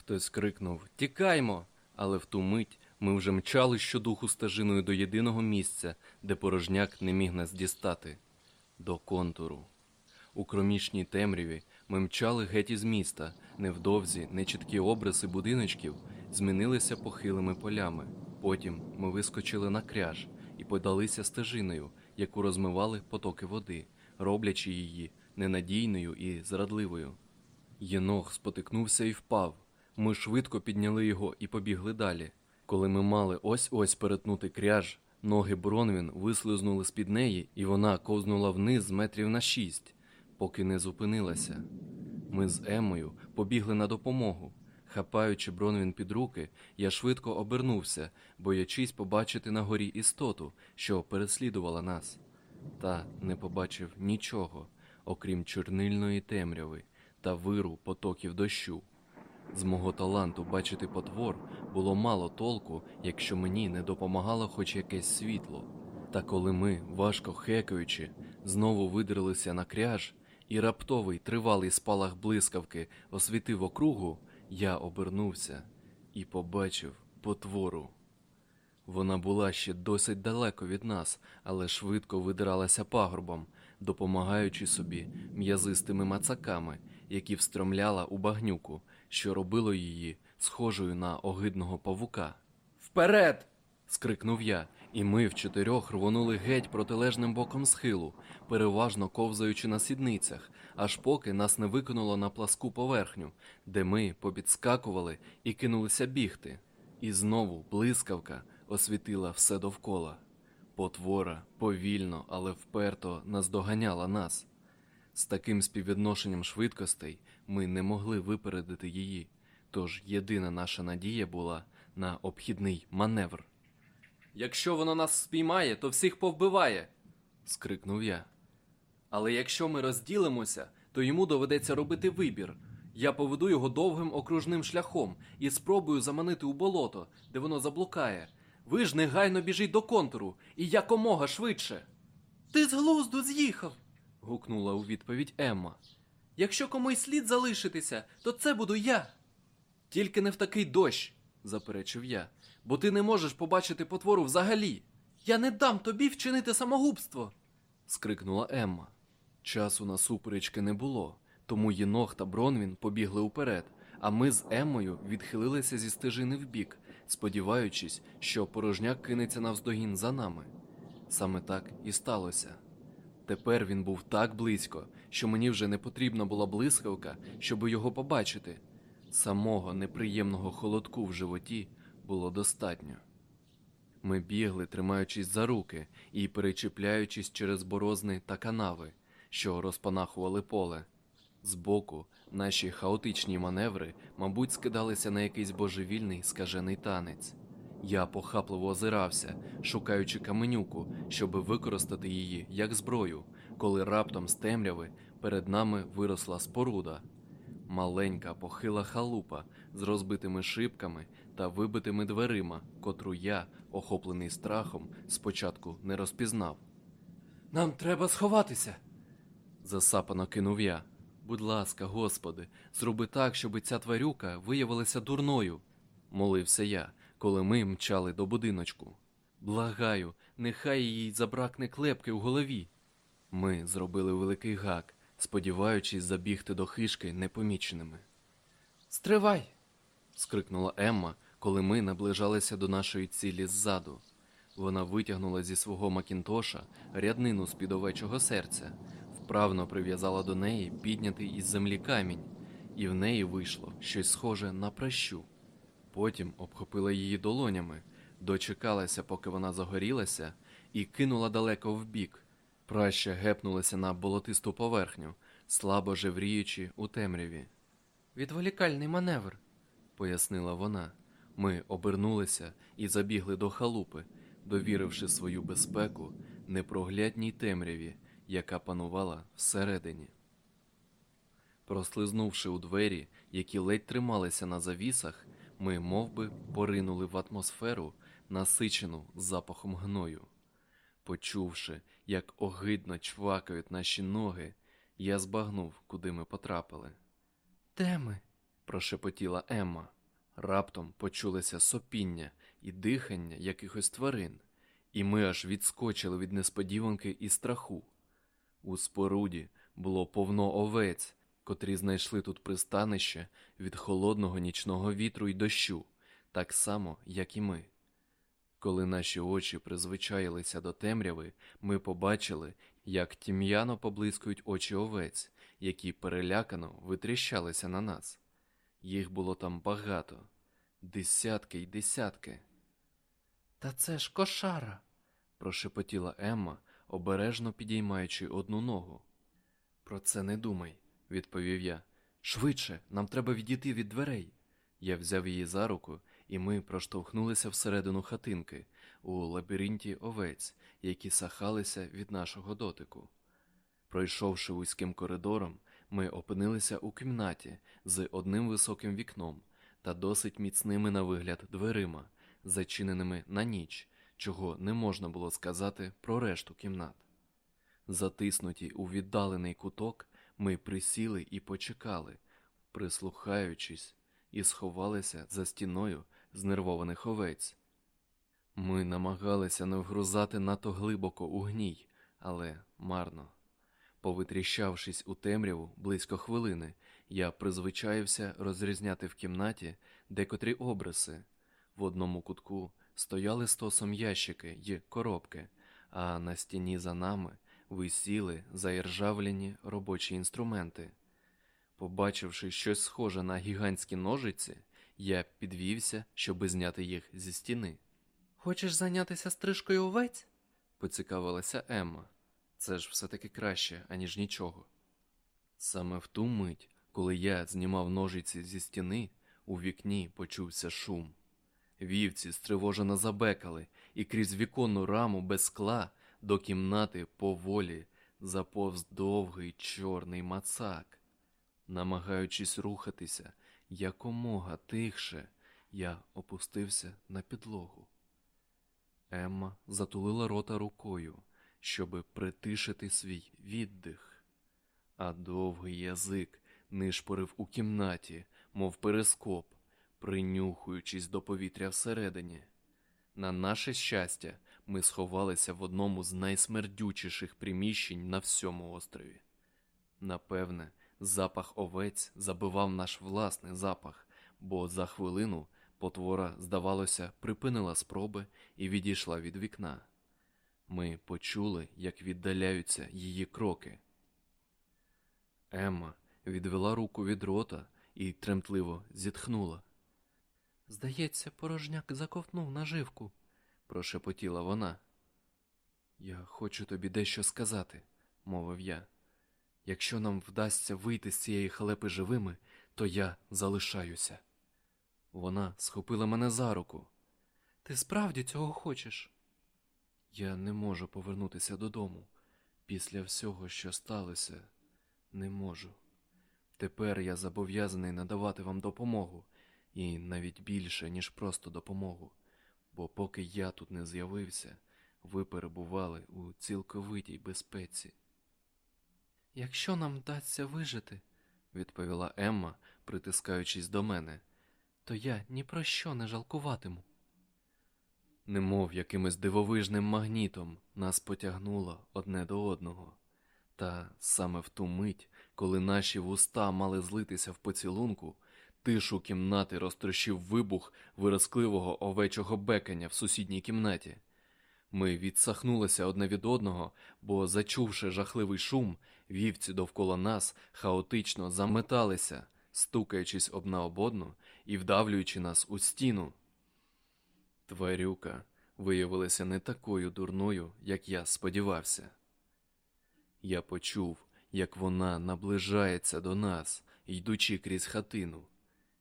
Хтось крикнув Тікаймо! Але в ту мить ми вже мчали щодуху стежиною до єдиного місця, де порожняк не міг нас дістати до контуру. У кромішній темряві ми мчали геть із міста. Невдовзі нечіткі обриси будиночків змінилися похилими полями. Потім ми вискочили на кряж і подалися стежиною, яку розмивали потоки води, роблячи її ненадійною і зрадливою. Єнох спотикнувся і впав. Ми швидко підняли його і побігли далі. Коли ми мали ось-ось перетнути кряж, ноги Бронвін вислизнули з-під неї, і вона ковзнула вниз метрів на шість, поки не зупинилася. Ми з Еммою побігли на допомогу. Хапаючи Бронвін під руки, я швидко обернувся, боячись побачити на горі істоту, що переслідувала нас. Та не побачив нічого, окрім чорнильної темряви та виру потоків дощу. З мого таланту бачити потвор було мало толку, якщо мені не допомагало хоч якесь світло. Та коли ми, важко хекаючи, знову видрилися на кряж, і раптовий тривалий спалах блискавки освітив округу, я обернувся і побачив потвору. Вона була ще досить далеко від нас, але швидко видиралася пагорбом, допомагаючи собі м'язистими мацаками, які встромляла у багнюку, що робило її схожою на огидного павука. Вперед! скрикнув я, і ми в чотирьох рвонули геть протилежним боком схилу, переважно ковзаючи на сідницях, аж поки нас не викинуло на пласку поверхню, де ми попідскакували і кинулися бігти. І знову блискавка освітила все довкола. Потвора повільно, але вперто наздоганяла нас. З таким співвідношенням швидкостей ми не могли випередити її, тож єдина наша надія була на обхідний маневр. Якщо воно нас спіймає, то всіх повбиває. скрикнув я. Але якщо ми розділимося, то йому доведеться робити вибір. Я поведу його довгим окружним шляхом і спробую заманити у болото, де воно заблукає. Ви ж негайно біжіть до контуру і якомога швидше. Ти з глузду з'їхав. гукнула у відповідь Емма. Якщо комусь слід залишитися, то це буду я. Тільки не в такий дощ, заперечив я, бо ти не можеш побачити потвору взагалі. Я не дам тобі вчинити самогубство. скрикнула Емма. Часу на суперечки не було, тому Єнох та Бронвін побігли уперед, а ми з Еммою відхилилися зі стежини вбік, сподіваючись, що порожняк кинеться навздогін за нами. Саме так і сталося. Тепер він був так близько, що мені вже не потрібна була блискавка, щоб його побачити. Самого неприємного холодку в животі було достатньо. Ми бігли, тримаючись за руки і перечіпляючись через борозни та канави, що розпанахували поле. Збоку наші хаотичні маневри, мабуть, скидалися на якийсь божевільний скажений танець. Я похапливо озирався, шукаючи каменюку, щоб використати її як зброю, коли раптом з темряви перед нами виросла споруда. Маленька похила халупа з розбитими шибками та вибитими дверима, котру я, охоплений страхом, спочатку не розпізнав. Нам треба сховатися. засапано кинув я. Будь ласка, господи, зроби так, щоб ця тварюка виявилася дурною, молився я, коли ми мчали до будиночку. Благаю, нехай їй забракне клепки в голові. Ми зробили великий гак, сподіваючись забігти до хишки непоміченими. Стривай. скрикнула Емма, коли ми наближалися до нашої цілі ззаду. Вона витягнула зі свого макінтоша ряднину з під овечого серця, вправно прив'язала до неї піднятий із землі камінь, і в неї вийшло щось схоже на пращу. Потім обхопила її долонями, дочекалася, поки вона загорілася, і кинула далеко вбік. Праща гепнулася на болотисту поверхню, слабо жевріючи у темряві. Відволікальний маневр, пояснила вона. Ми обернулися і забігли до халупи, довіривши свою безпеку непроглядній темряві, яка панувала всередині. Прослизнувши у двері, які ледь трималися на завісах, ми мов би, поринули в атмосферу, насичену запахом гною. Почувши, як огидно чвакають наші ноги, я збагнув, куди ми потрапили. Де ми? прошепотіла Емма. Раптом почулося сопіння і дихання якихось тварин, і ми аж відскочили від несподіванки і страху. У споруді було повно овець, котрі знайшли тут пристанище від холодного нічного вітру й дощу, так само, як і ми. Коли наші очі призвичаїлися до темряви, ми побачили, як тім'яно поблискують очі овець, які перелякано витріщалися на нас. Їх було там багато, десятки й десятки. Та це ж кошара, прошепотіла Емма, обережно підіймаючи одну ногу. Про це не думай, відповів я. Швидше, нам треба відійти від дверей. Я взяв її за руку, і ми проштовхнулися всередину хатинки у лабіринті овець, які сахалися від нашого дотику. Пройшовши вузьким коридором, ми опинилися у кімнаті з одним високим вікном та досить міцними на вигляд дверима, зачиненими на ніч, чого не можна було сказати про решту кімнат. Затиснуті у віддалений куток, ми присіли і почекали, прислухаючись, і сховалися за стіною знервованих овець. Ми намагалися не вгрузати надто глибоко у гній, але марно. Повитріщавшись у темряву близько хвилини, я призвичаївся розрізняти в кімнаті декотрі обриси. В одному кутку стояли стосом ящики й коробки, а на стіні за нами висіли заіржавлені робочі інструменти. Побачивши щось схоже на гігантські ножиці, я підвівся, щоби зняти їх зі стіни. Хочеш зайнятися стрижкою овець? поцікавилася Емма. Це ж все-таки краще, аніж нічого. Саме в ту мить, коли я знімав ножиці зі стіни, у вікні почувся шум. Вівці стривожено забекали, і крізь віконну раму без скла до кімнати поволі заповз довгий чорний мацак. Намагаючись рухатися якомога тихше, я опустився на підлогу. Емма затулила рота рукою, щоби притишити свій віддих, а довгий язик нишпорив у кімнаті, мов перископ, принюхуючись до повітря всередині. На наше щастя, ми сховалися в одному з найсмердючіших приміщень на всьому острові. Напевне, запах овець забивав наш власний запах, бо за хвилину потвора, здавалося, припинила спроби і відійшла від вікна. Ми почули, як віддаляються її кроки. Емма відвела руку від рота і тремтливо зітхнула. Здається, порожняк заковтнув наживку, прошепотіла вона. Я хочу тобі дещо сказати, мовив я. Якщо нам вдасться вийти з цієї халепи живими, то я залишаюся. Вона схопила мене за руку. Ти справді цього хочеш? Я не можу повернутися додому. Після всього, що сталося, не можу. Тепер я зобов'язаний надавати вам допомогу, і навіть більше, ніж просто допомогу, бо поки я тут не з'явився, ви перебували у цілковитій безпеці. Якщо нам вдасться вижити, відповіла Емма, притискаючись до мене, то я ні про що не жалкуватиму. Немов якимось дивовижним магнітом нас потягнуло одне до одного, та саме в ту мить, коли наші вуста мали злитися в поцілунку, тишу кімнати розтрощив вибух виразкливого овечого бекання в сусідній кімнаті. Ми відсахнулися одне від одного, бо, зачувши жахливий шум, вівці довкола нас хаотично заметалися, стукаючись одна об одну і вдавлюючи нас у стіну. Тварюка виявилася не такою дурною, як я сподівався. Я почув, як вона наближається до нас, йдучи крізь хатину.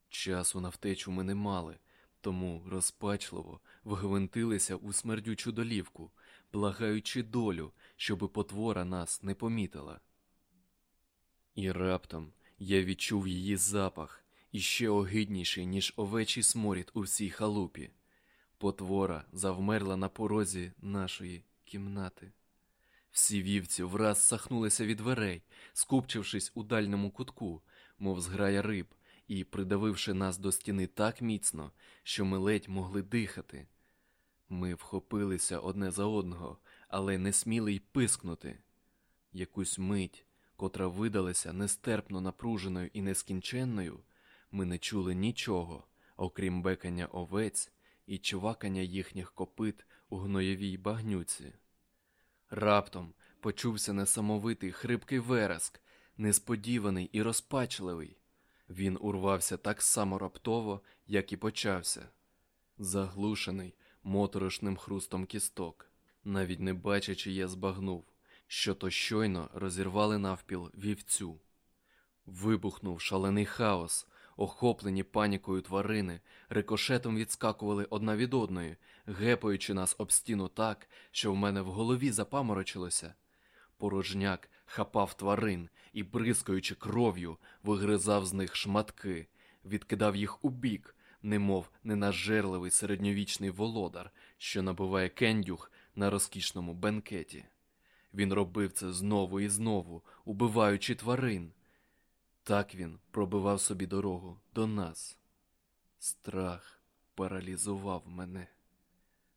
Часу на втечу ми не мали, тому розпачливо вгвинтилися у смердючу долівку, благаючи долю, щоби потвора нас не помітила. І раптом я відчув її запах, іще огидніший, ніж овечий сморід у всій халупі. Потвора завмерла на порозі нашої кімнати. Всі вівці враз сахнулися від дверей, скупчившись у дальньому кутку, мов зграя риб, і придавивши нас до стіни так міцно, що ми ледь могли дихати. Ми вхопилися одне за одного, але не сміли й пискнути. Якусь мить, котра видалася нестерпно напруженою і нескінченною, ми не чули нічого, окрім бекання овець і чвакання їхніх копит у гноєвій багнюці. Раптом почувся несамовитий хрипкий вереск, несподіваний і розпачливий. Він урвався так само раптово, як і почався, заглушений моторошним хрустом кісток. Навіть не бачачи, я збагнув, що то щойно розірвали навпіл вівцю. Вибухнув шалений хаос, охоплені панікою тварини, рикошетом відскакували одна від одної, гепаючи нас об стіну так, що в мене в голові запаморочилося. Порожняк хапав тварин і, бризкаючи кров'ю, вигризав з них шматки, відкидав їх у бік, немов ненажерливий середньовічний володар, що набиває кендюх на розкішному бенкеті. Він робив це знову і знову, убиваючи тварин. Так він пробивав собі дорогу до нас. Страх паралізував мене.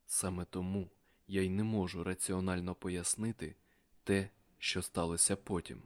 Саме тому я й не можу раціонально пояснити те, що сталося потім.